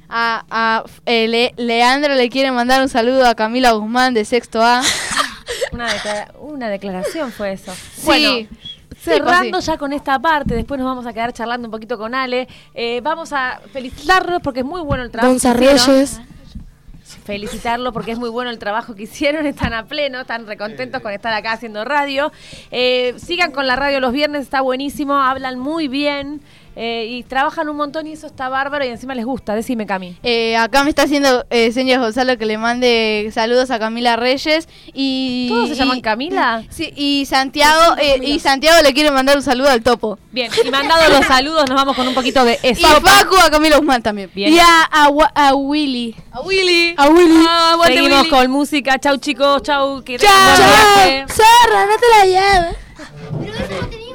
a, a eh, Le- Leandro le quiere mandar un saludo a Camila Guzmán de Sexto A. Una, declara- una declaración fue eso. Sí. Bueno, Sí, cerrando pues sí. ya con esta parte, después nos vamos a quedar charlando un poquito con Ale. Eh, vamos a felicitarlos porque es muy bueno el trabajo. Gonza. Reyes. felicitarlo porque es muy bueno el trabajo que hicieron, están a pleno, están recontentos con estar acá haciendo radio. Eh, sigan con la radio los viernes, está buenísimo, hablan muy bien eh, y trabajan un montón y eso está bárbaro y encima les gusta. Decime, Cami. Eh, acá me está haciendo eh, señas Gonzalo que le mande saludos a Camila Reyes y ¿Todos se y- llaman Camila? Sí, y Santiago eh, y Santiago le quiere mandar un saludo al Topo. Bien, y mandados los saludos, nos vamos con un poquito de Y eso. a Paco a Camila Guzmán también. Bien. Y a, a, Willy. A Willy. A Willy. Ah, aguante, Seguimos Willy. con música. Chau, chicos. Chau. Que buen viaje. Zorra, no te la lleves.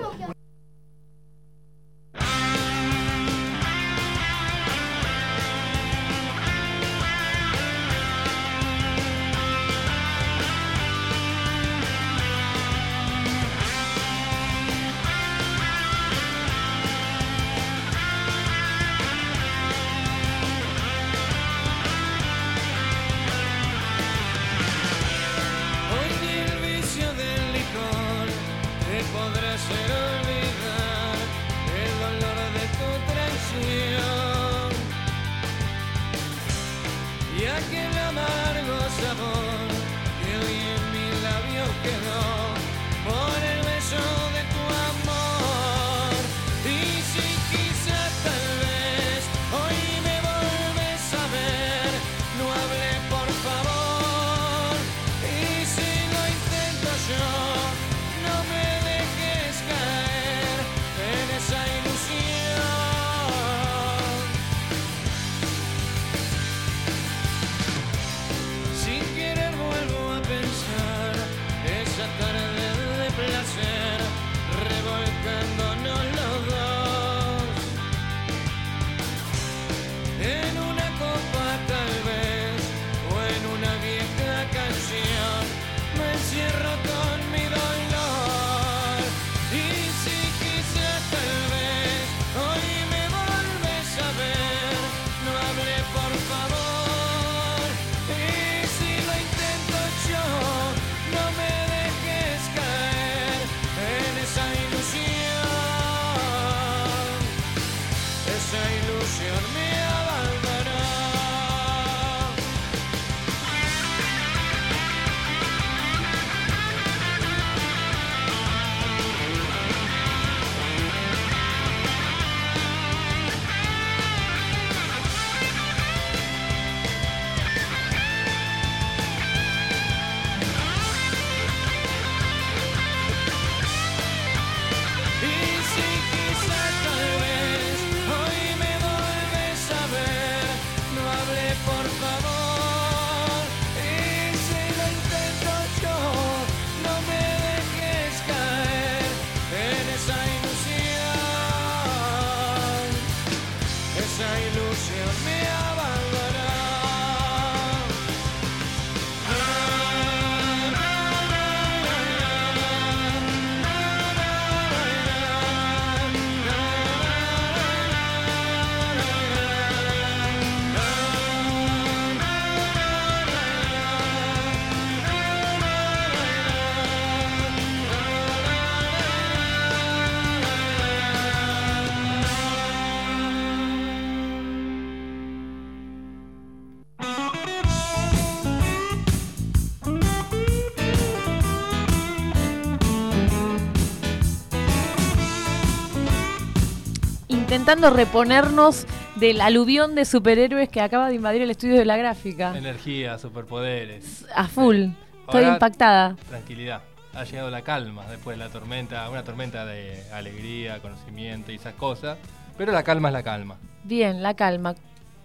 Intentando reponernos del aluvión de superhéroes que acaba de invadir el estudio de la gráfica. Energía, superpoderes. A full. Estoy Ahora, impactada. Tranquilidad. Ha llegado la calma después de la tormenta, una tormenta de alegría, conocimiento y esas cosas. Pero la calma es la calma. Bien, la calma.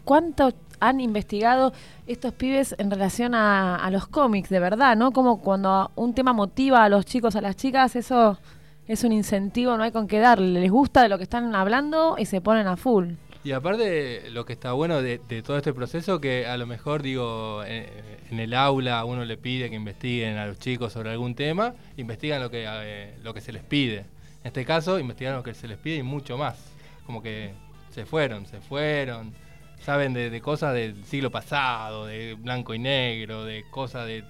¿Cuánto han investigado estos pibes en relación a, a los cómics, de verdad, ¿no? Como cuando un tema motiva a los chicos, a las chicas, eso es un incentivo, no hay con qué darle. Les gusta de lo que están hablando y se ponen a full. Y aparte, lo que está bueno de, de todo este proceso, que a lo mejor, digo, en, en el aula uno le pide que investiguen a los chicos sobre algún tema, investigan lo que, eh, lo que se les pide. En este caso, investigan lo que se les pide y mucho más. Como que se fueron, se fueron. Saben de, de cosas del siglo pasado, de blanco y negro, de cosas de-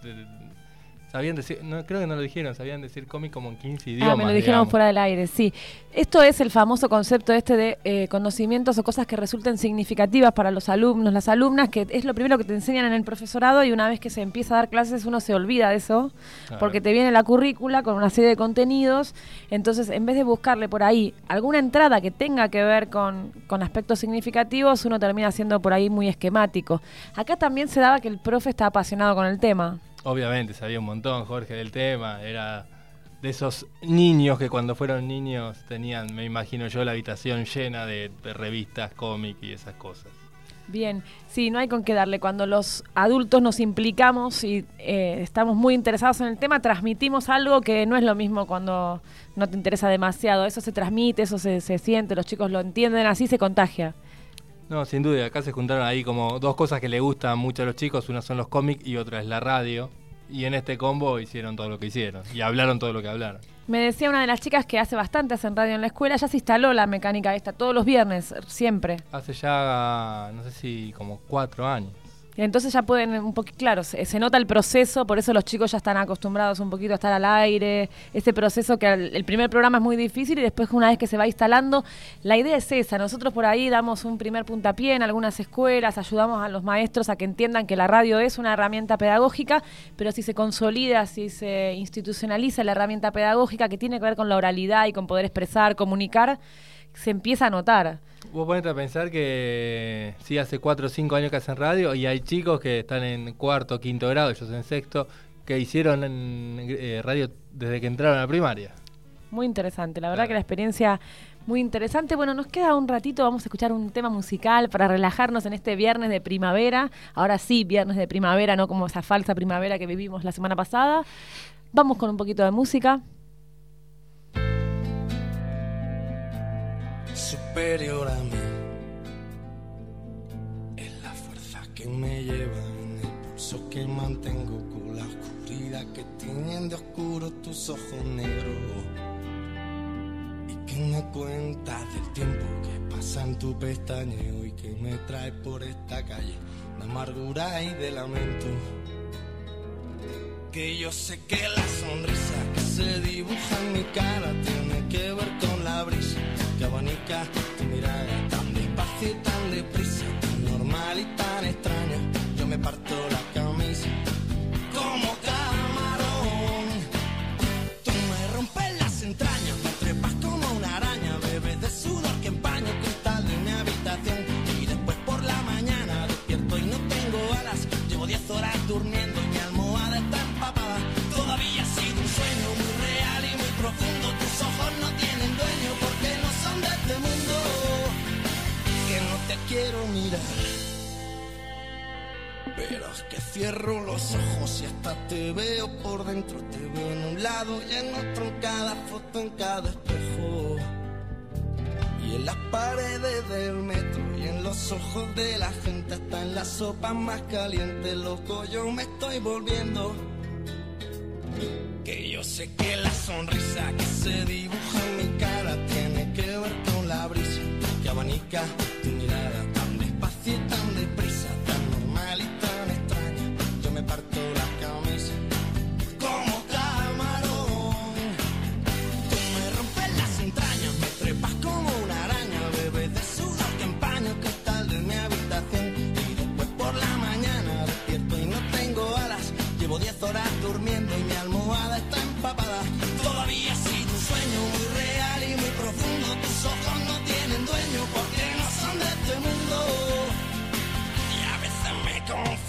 sabían decir, no, creo que no lo dijeron, sabían decir cómic como en 15 idiomas. ah, me lo dijeron digamos. fuera del aire, sí. Esto es el famoso concepto este de eh, conocimientos o cosas que resulten significativas para los alumnos, las alumnas, que es lo primero que te enseñan en el profesorado y una vez que se empieza a dar clases uno se olvida de eso, Claro. porque te viene la currícula con una serie de contenidos, entonces en vez de buscarle por ahí alguna entrada que tenga que ver con, con aspectos significativos, uno termina siendo por ahí muy esquemático. Acá también se daba que el profe está apasionado con el tema. Obviamente, sabía un montón Jorge del tema, era de esos niños que cuando fueron niños tenían, me imagino yo, la habitación llena de, revistas, cómics y esas cosas. Bien, sí, no hay con qué darle. Cuando los adultos nos implicamos y eh, estamos muy interesados en el tema, transmitimos algo que no es lo mismo cuando no te interesa demasiado. Eso se transmite, eso se siente, los chicos lo entienden, así se contagia. No, sin duda, acá se juntaron ahí como dos cosas que le gustan mucho a los chicos, una son los cómics y otra es la radio. Y en este combo hicieron todo lo que hicieron y hablaron todo lo que hablaron. Me decía una de las chicas que hace bastante hacen radio en la escuela, ya se instaló la mecánica esta todos los viernes, siempre. Hace ya, no sé si como cuatro años. Entonces ya pueden un poquito, claro, se, nota el proceso, por eso los chicos ya están acostumbrados un poquito a estar al aire, ese proceso que el primer programa es muy difícil y después una vez que se va instalando, la idea es esa, nosotros por ahí damos un primer puntapié en algunas escuelas, ayudamos a los maestros a que entiendan que la radio es una herramienta pedagógica, pero si se consolida, si se institucionaliza la herramienta pedagógica que tiene que ver con la oralidad y con poder expresar, comunicar, se empieza a notar. Vos ponete a pensar que sí, hace cuatro o cinco años que hacen radio y hay chicos que están en cuarto, quinto grado, ellos en sexto, que hicieron en, eh, radio desde que entraron a la primaria. Muy interesante, la verdad que la experiencia muy interesante. Bueno, nos queda un ratito, vamos a escuchar un tema musical para relajarnos en este viernes de primavera. Ahora sí, viernes de primavera, no como esa falsa primavera que vivimos la semana pasada. Vamos con un poquito de música. Superior a mí. Es la fuerza que me lleva en el pulso que mantengo con la oscuridad que tienen de oscuro tus ojos negros. Y que me cuentas del tiempo que pasa en tu pestañeo y que me trae por esta calle de amargura y de lamento. Que yo sé que la sonrisa que se dibuja en mi cara tiene que ver con la brisa que abanica tu mirada tan despacio y tan deprisa, tan normal y tan extraña. Yo me parto la camisa como camarón. Mirar. Pero es que cierro los ojos y hasta te veo por dentro. Te veo en un lado y en otro, en cada foto, en cada espejo. Y en las paredes del metro y en los ojos de la gente, hasta en la sopa más caliente, loco, yo me estoy volviendo. Que yo sé que la sonrisa que se dibuja en mi cara tiene que ver con la brisa que abanica tu mirada tan despacio y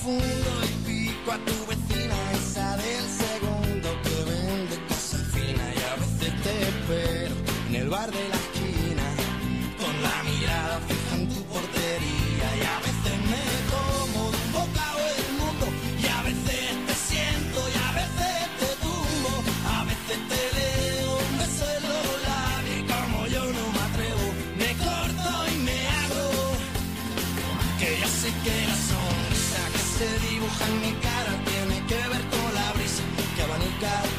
profundo y pico a tu que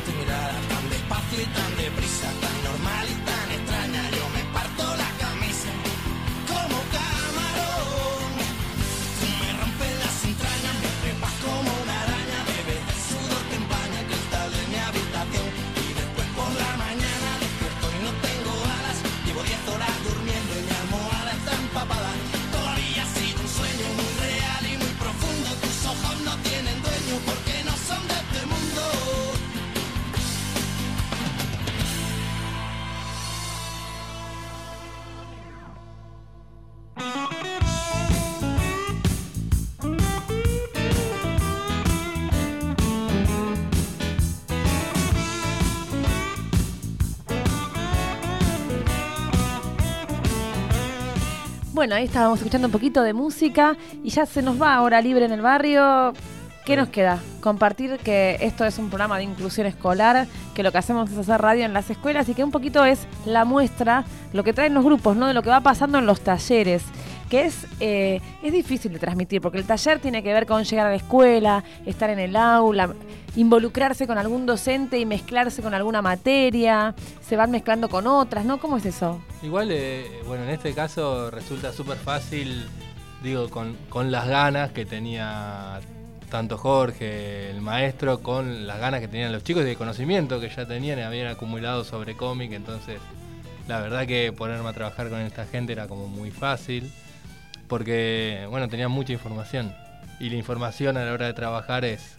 Bueno, ahí estábamos escuchando un poquito de música y ya se nos va hora libre en el barrio. ¿Qué nos queda? Compartir que esto es un programa de inclusión escolar, que lo que hacemos es hacer radio en las escuelas y que un poquito es la muestra, lo que traen los grupos, ¿no? De lo que va pasando en los talleres, que es, eh, es difícil de transmitir, porque el taller tiene que ver con llegar a la escuela, estar en el aula, involucrarse con algún docente y mezclarse con alguna materia, se van mezclando con otras, ¿no? ¿Cómo es eso? Igual, eh, bueno, en este caso resulta súper fácil, digo, con, con las ganas que tenía tanto Jorge, el maestro, con las ganas que tenían los chicos y de conocimiento que ya tenían y habían acumulado sobre cómic, entonces la verdad que ponerme a trabajar con esta gente era como muy fácil, porque, bueno, tenían mucha información y la información a la hora de trabajar es,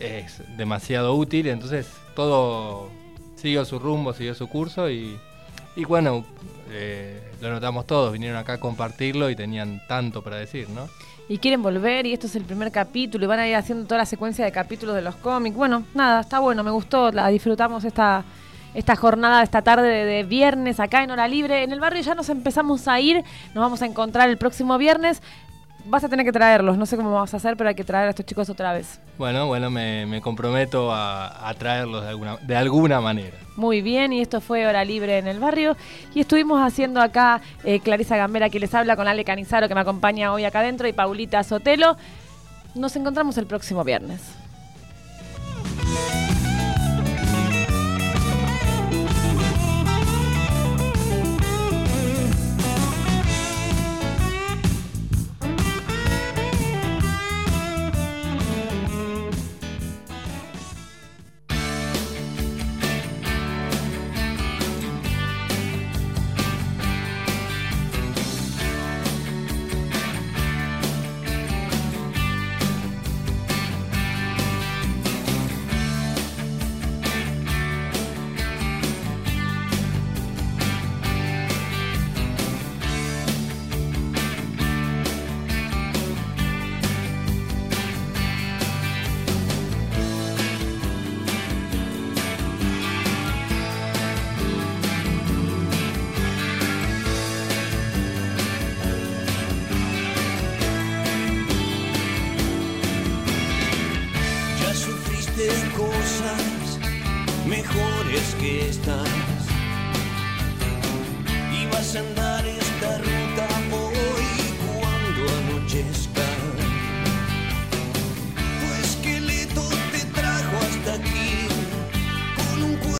es demasiado útil, entonces todo siguió su rumbo, siguió su curso y, y bueno, eh, lo notamos todos, vinieron acá a compartirlo y tenían tanto para decir, ¿no? y quieren volver y esto es el primer capítulo y van a ir haciendo toda la secuencia de capítulos de los cómics. Bueno, nada, está bueno, me gustó, la disfrutamos esta, esta jornada, esta tarde de, viernes acá en Hora Libre. En el barrio ya nos empezamos a ir, nos vamos a encontrar el próximo viernes. Vas a tener que traerlos, no sé cómo vas a hacer, pero hay que traer a estos chicos otra vez. Bueno, bueno, me, me comprometo a, a traerlos de alguna, de alguna manera. Muy bien, y esto fue Hora Libre en el barrio. Y estuvimos haciendo acá eh, Clarisa Gambera, que les habla, con Ale Canizaro, que me acompaña hoy acá adentro, y Paulita Sotelo. Nos encontramos el próximo viernes.